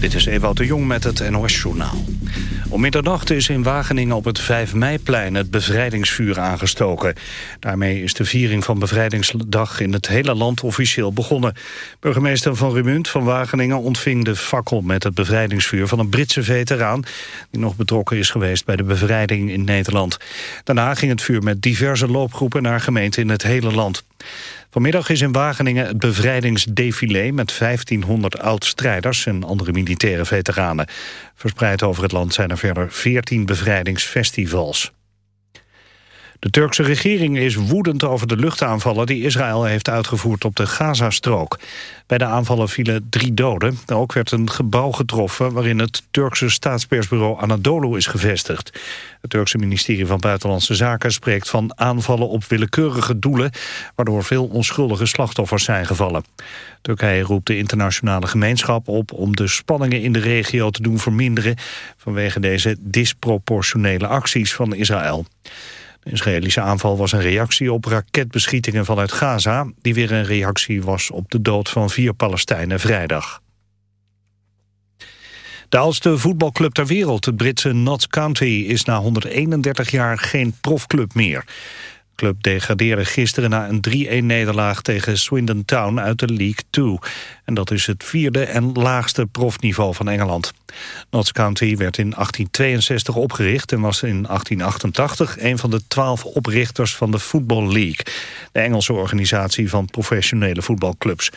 Dit is Ewout de Jong met het NOS-journaal. Om middernacht is in Wageningen op het 5 meiplein het bevrijdingsvuur aangestoken. Daarmee is de viering van Bevrijdingsdag in het hele land officieel begonnen. Burgemeester Van Rumunt van Wageningen ontving de fakkel met het bevrijdingsvuur van een Britse veteraan... die nog betrokken is geweest bij de bevrijding in Nederland. Daarna ging het vuur met diverse loopgroepen naar gemeenten in het hele land. Vanmiddag is in Wageningen het bevrijdingsdefilé met 1500 oud-strijders en andere militaire veteranen. Verspreid over het land zijn er verder 14 bevrijdingsfestivals. De Turkse regering is woedend over de luchtaanvallen die Israël heeft uitgevoerd op de Gazastrook. Bij de aanvallen vielen drie doden. Ook werd een gebouw getroffen waarin het Turkse staatspersbureau Anadolu is gevestigd. Het Turkse ministerie van Buitenlandse Zaken spreekt van aanvallen op willekeurige doelen, waardoor veel onschuldige slachtoffers zijn gevallen. Turkije roept de internationale gemeenschap op om de spanningen in de regio te doen verminderen vanwege deze disproportionele acties van Israël. De Israëlische aanval was een reactie op raketbeschietingen vanuit Gaza... die weer een reactie was op de dood van vier Palestijnen vrijdag. De oudste voetbalclub ter wereld, het Britse Notts County... is na 131 jaar geen profclub meer club degradeerde gisteren na een 3-1-nederlaag tegen Swindon Town uit de League 2. En dat is het vierde en laagste profniveau van Engeland. Notts County werd in 1862 opgericht en was in 1888 een van de twaalf oprichters van de Football League, de Engelse organisatie van professionele voetbalclubs.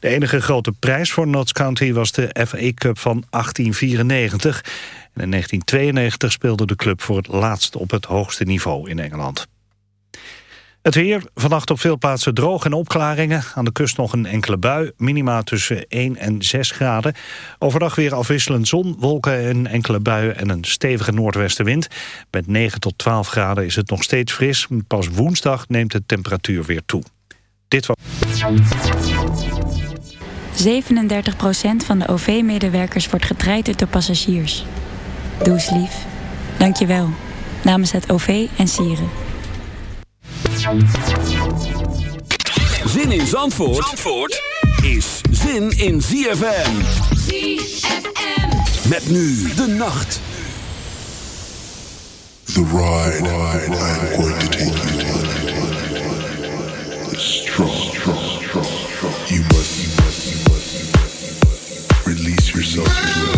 De enige grote prijs voor Notts County was de FA Cup van 1894. En in 1992 speelde de club voor het laatst op het hoogste niveau in Engeland. Het weer, vannacht op veel plaatsen droog en opklaringen. Aan de kust nog een enkele bui, minima tussen 1 en 6 graden. Overdag weer afwisselend zon, wolken en enkele buien en een stevige noordwestenwind. Met 9 tot 12 graden is het nog steeds fris. Pas woensdag neemt de temperatuur weer toe. Dit was... 37% van de OV-medewerkers wordt getraind door passagiers. Doe eens lief. Dank je wel. Namens het OV en Sieren. Zin in Zandvoort, Zandvoort is zin in ZFM. ZFM. Met nu de nacht. The ride, ride I'm going to take you on is strong, strong, strong, strong. You must, you must, you must, you must release yourself.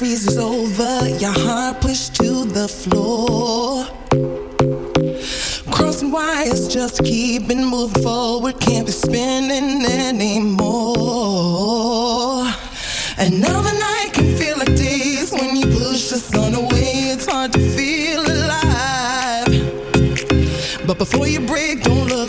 Freezes over, your heart pushed to the floor. Crossing wires, just keeping moving forward, can't be spinning anymore. Another night can feel like days when you push the sun away, it's hard to feel alive. But before you break, don't look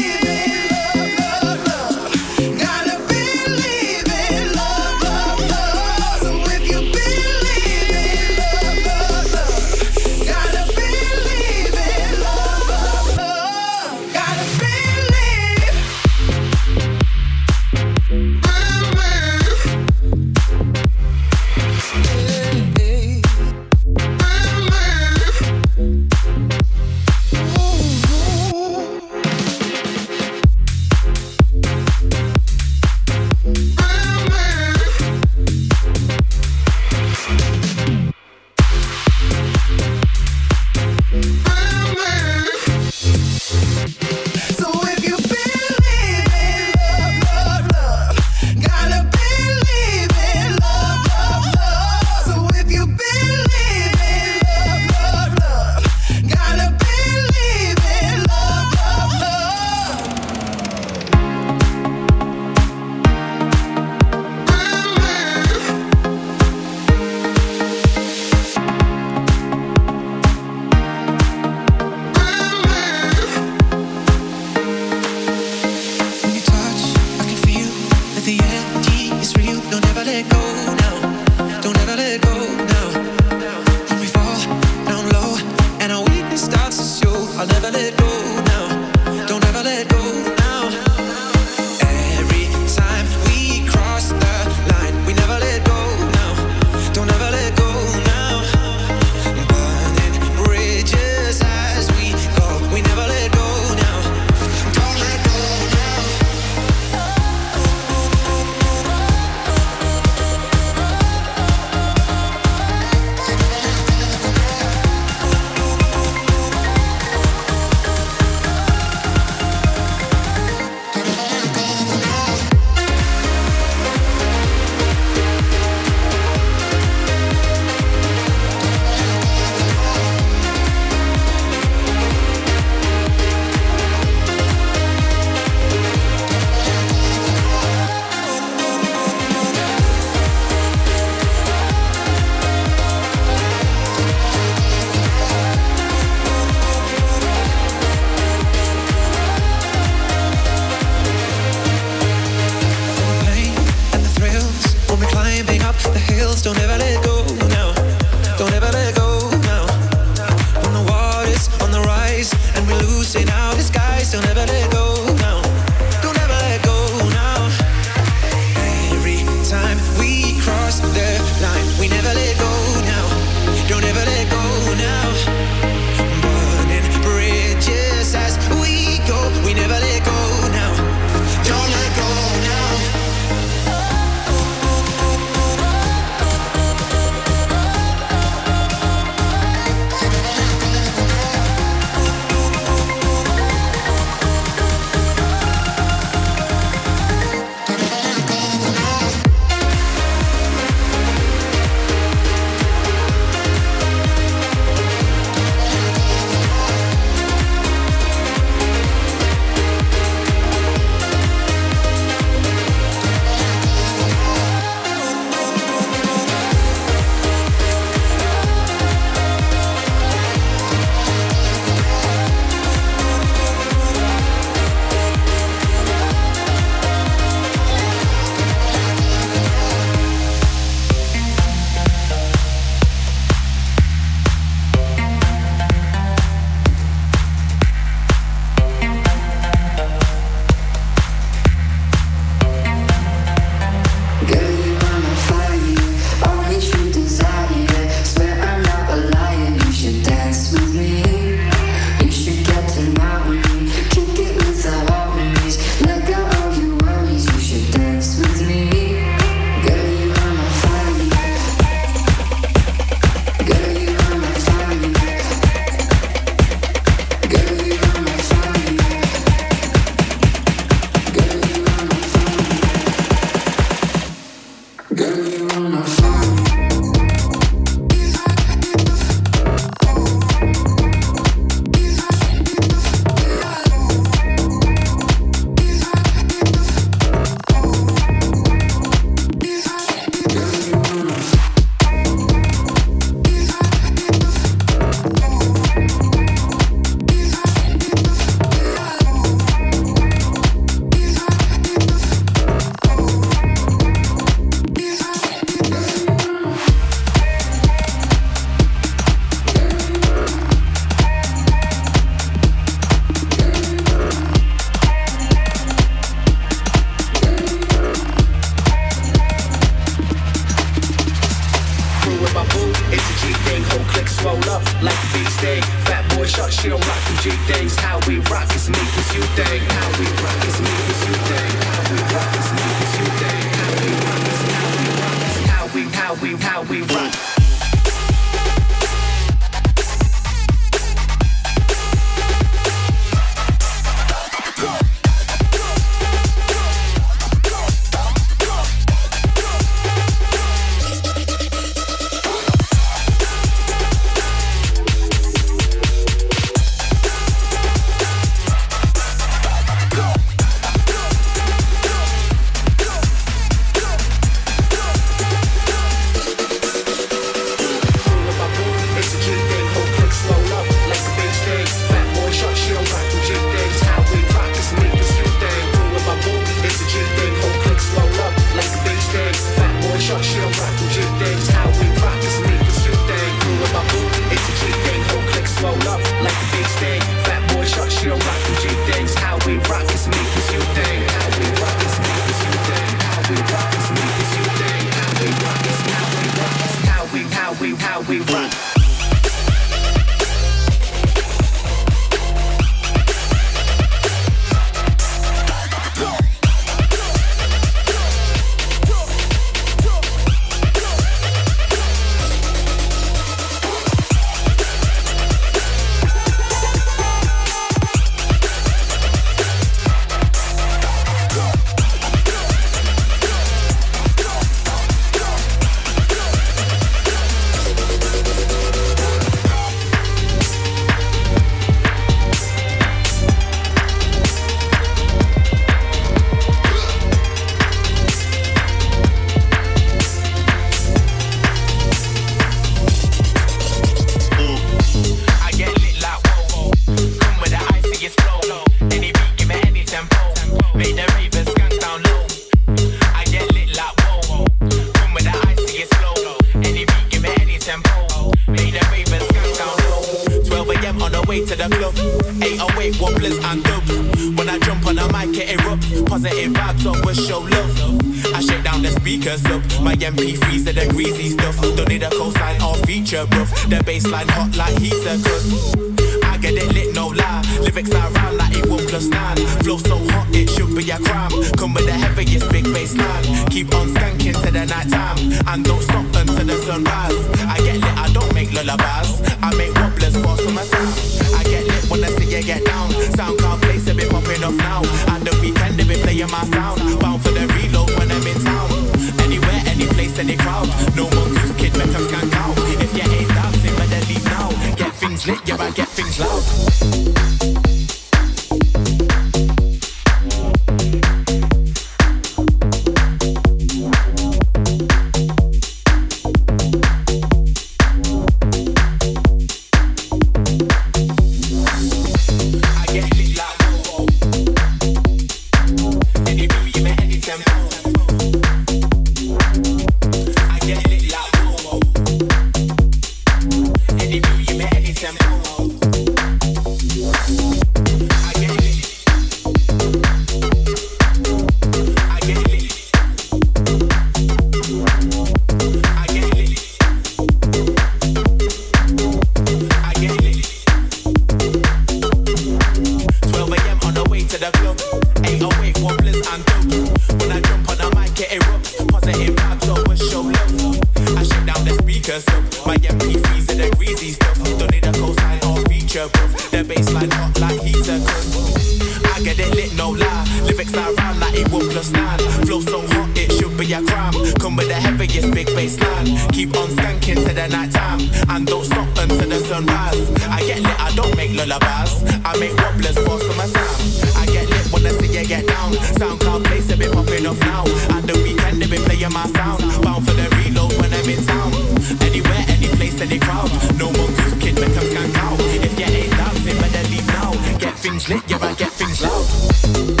features. My MP freeze and the greasy stuff. Don't need a cosign or feature, bruv. The baseline hot like he's a heater, I get it lit, no lie. Lyrics I rhyme like it one plus nine. Flow so hot, it should with your crime. Come with the heaviest big bass line. Keep on skanking to the night time. And don't stop until the sunrise. I get lit, I don't make lullabies. I make wobblers for my time. I get lit when I see you get down. SoundCloud place have been popping off now. And the weekend they be playing my sound. Bound for the reload when I'm in town. Anywhere, any place, any crowd. No more goose kid, make them skank out. If you ain't dancing, better leave now. Get things lit, yeah, I get things loud.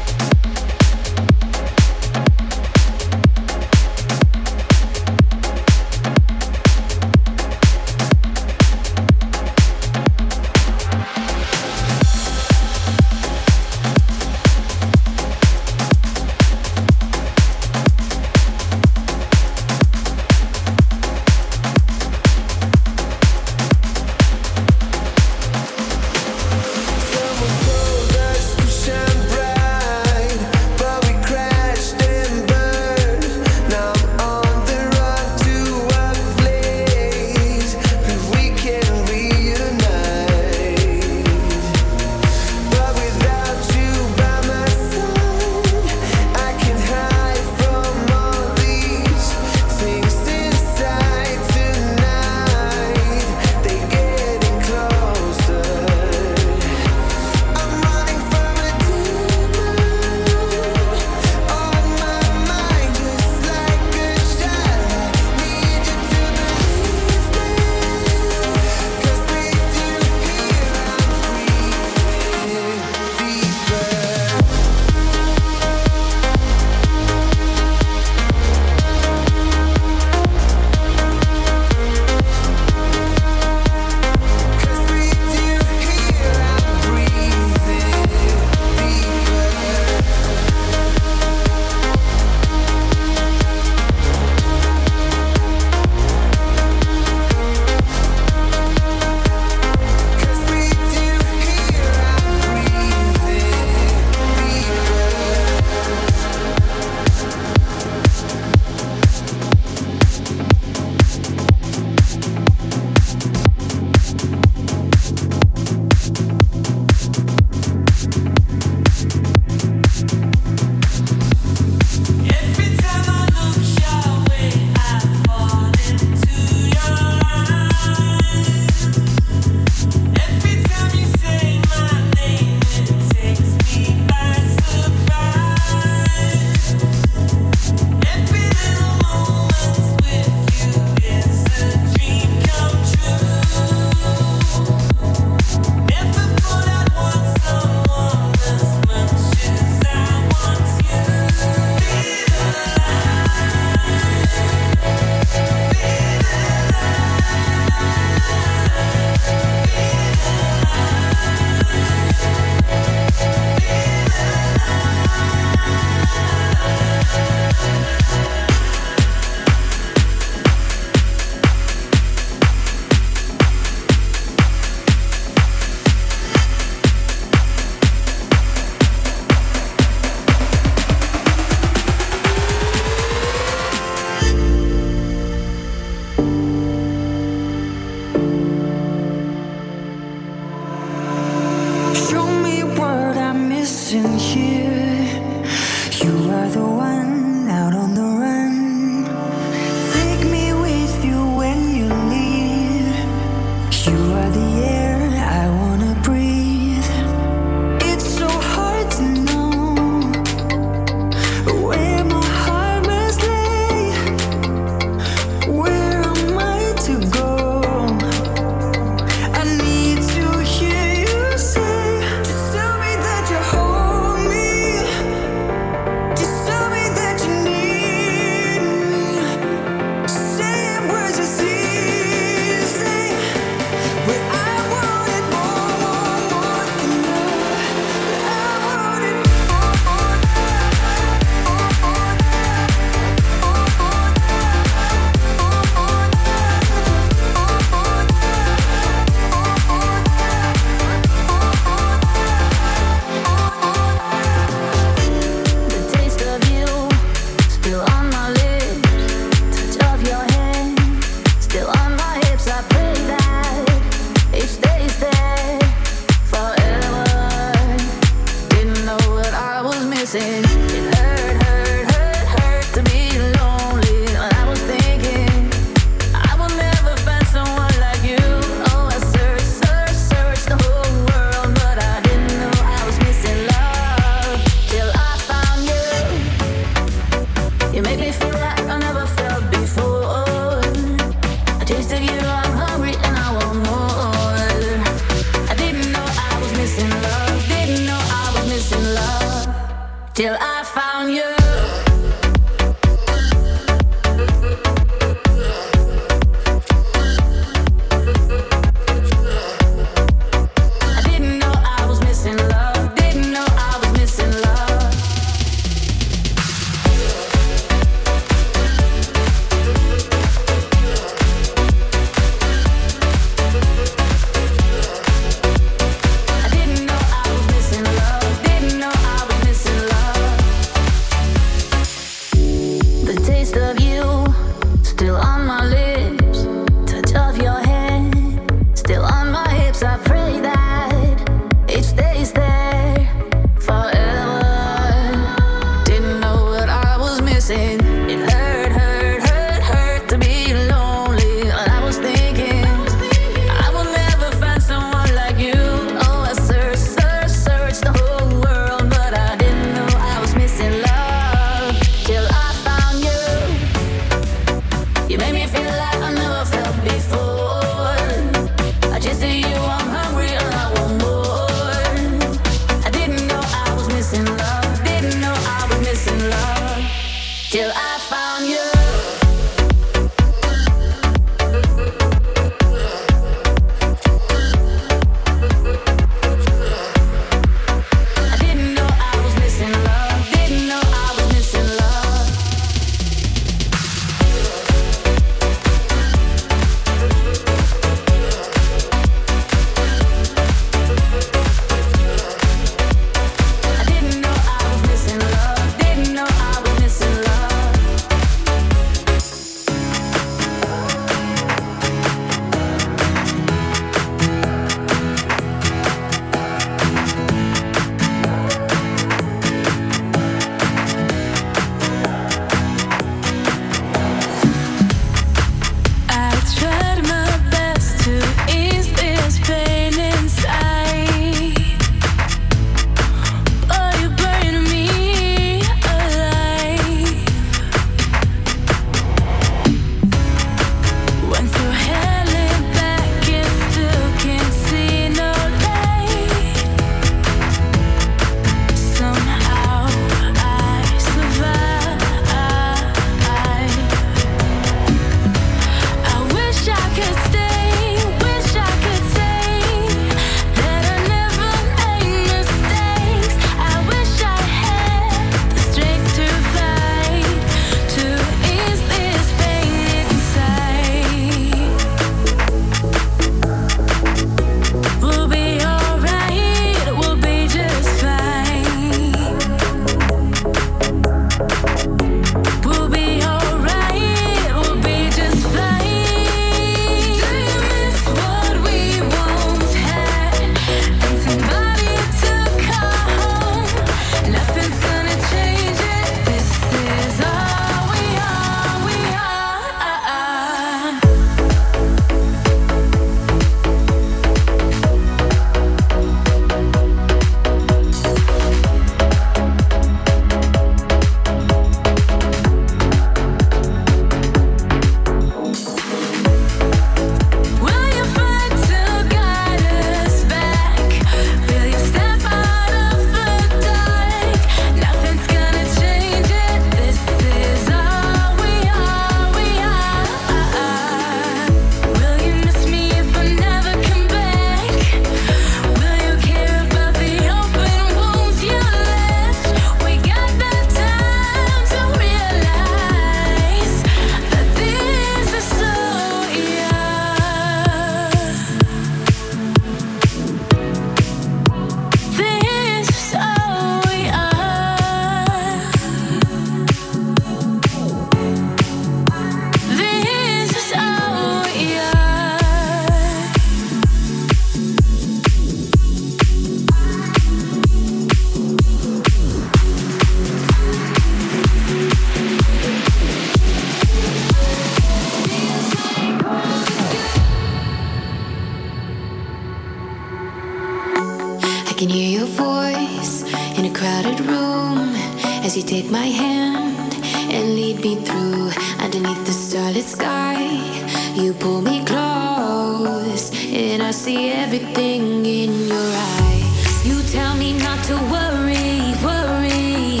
see everything in your eyes. You tell me not to worry, worry.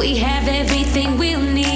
We have everything we'll need.